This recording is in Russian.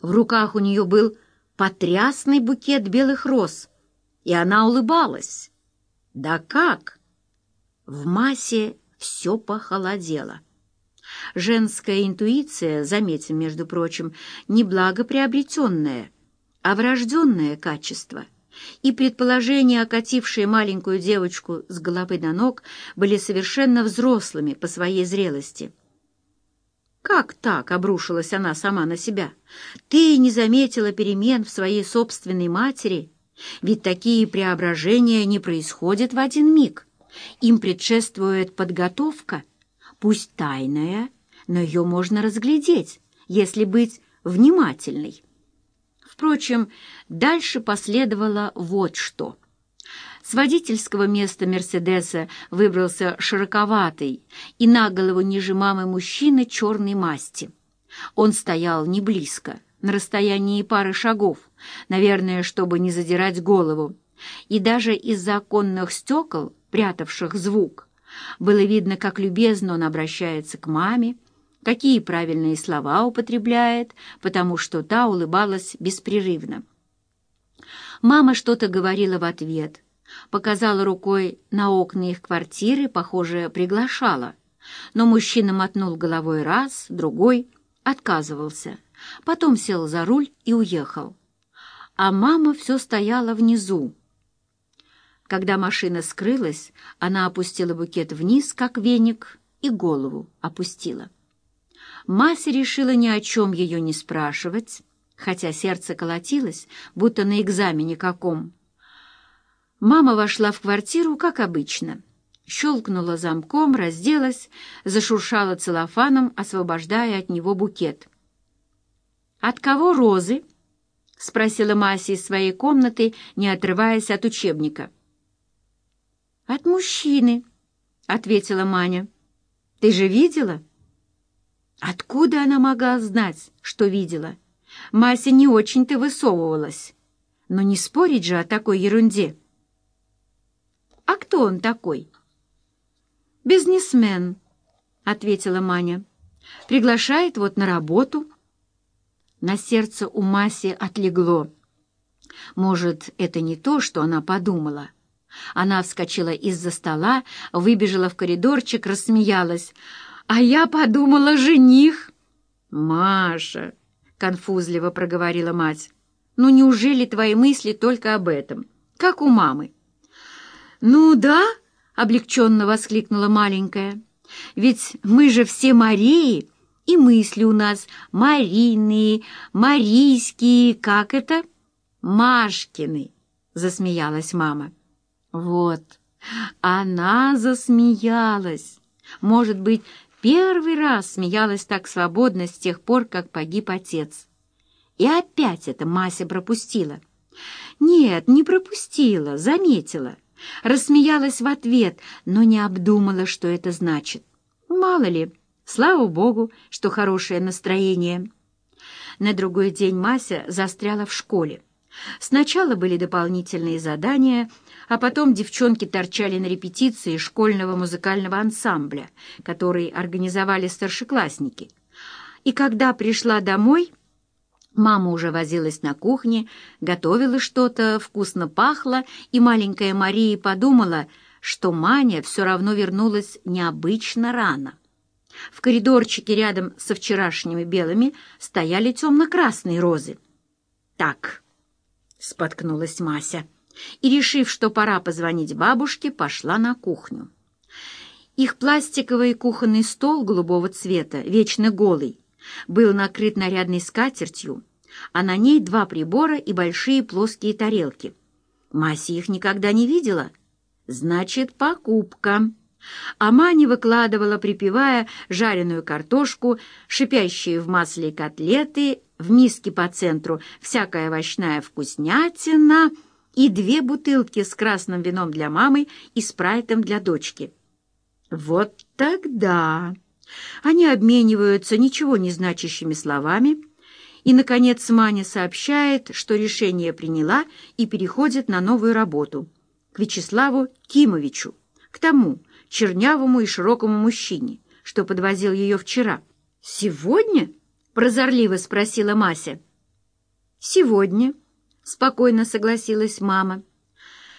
В руках у нее был потрясный букет белых роз, и она улыбалась. Да как? В массе все похолодело. Женская интуиция, заметим, между прочим, не благоприобретенное, а врожденное качество. И предположения, окатившие маленькую девочку с головы до ног, были совершенно взрослыми по своей зрелости. «Как так?» — обрушилась она сама на себя. «Ты не заметила перемен в своей собственной матери? Ведь такие преображения не происходят в один миг. Им предшествует подготовка» пусть тайная, но ее можно разглядеть, если быть внимательной. Впрочем, дальше последовало вот что. С водительского места «Мерседеса» выбрался широковатый и на голову ниже мамы мужчина черной масти. Он стоял не близко, на расстоянии пары шагов, наверное, чтобы не задирать голову, и даже из-за оконных стекол, прятавших звук, было видно, как любезно он обращается к маме, какие правильные слова употребляет, потому что та улыбалась беспрерывно. Мама что-то говорила в ответ, показала рукой на окна их квартиры, похоже, приглашала. Но мужчина мотнул головой раз, другой, отказывался. Потом сел за руль и уехал. А мама все стояла внизу, когда машина скрылась, она опустила букет вниз, как веник, и голову опустила. Мася решила ни о чем ее не спрашивать, хотя сердце колотилось, будто на экзамене каком. Мама вошла в квартиру, как обычно. Щелкнула замком, разделась, зашуршала целлофаном, освобождая от него букет. «От кого розы?» — спросила Мася из своей комнаты, не отрываясь от учебника. «От мужчины», — ответила Маня. «Ты же видела?» Откуда она могла знать, что видела? Мася не очень-то высовывалась. Но не спорить же о такой ерунде. «А кто он такой?» «Бизнесмен», — ответила Маня. «Приглашает вот на работу». На сердце у Маси отлегло. Может, это не то, что она подумала. Она вскочила из-за стола, выбежала в коридорчик, рассмеялась. «А я подумала, жених!» «Маша!» — конфузливо проговорила мать. «Ну неужели твои мысли только об этом? Как у мамы?» «Ну да!» — облегченно воскликнула маленькая. «Ведь мы же все Марии, и мысли у нас Мариные, Марийские, как это?» «Машкины!» — засмеялась мама. Вот, она засмеялась. Может быть, первый раз смеялась так свободно с тех пор, как погиб отец. И опять это Мася пропустила. Нет, не пропустила, заметила. Рассмеялась в ответ, но не обдумала, что это значит. Мало ли, слава богу, что хорошее настроение. На другой день Мася застряла в школе. Сначала были дополнительные задания, а потом девчонки торчали на репетиции школьного музыкального ансамбля, который организовали старшеклассники. И когда пришла домой, мама уже возилась на кухне, готовила что-то, вкусно пахло, и маленькая Мария подумала, что Маня все равно вернулась необычно рано. В коридорчике рядом со вчерашними белыми стояли темно-красные розы. «Так», — споткнулась Мася, и, решив, что пора позвонить бабушке, пошла на кухню. Их пластиковый кухонный стол голубого цвета, вечно голый, был накрыт нарядной скатертью, а на ней два прибора и большие плоские тарелки. Мася их никогда не видела. Значит, покупка. А Маня выкладывала, припевая жареную картошку, шипящие в масле котлеты в миске по центру всякая овощная вкуснятина и две бутылки с красным вином для мамы и спрайтом для дочки. Вот тогда они обмениваются ничего не значащими словами, и, наконец, Маня сообщает, что решение приняла и переходит на новую работу к Вячеславу Кимовичу, к тому чернявому и широкому мужчине, что подвозил ее вчера. «Сегодня?» прозорливо спросила Мася. «Сегодня», — спокойно согласилась мама.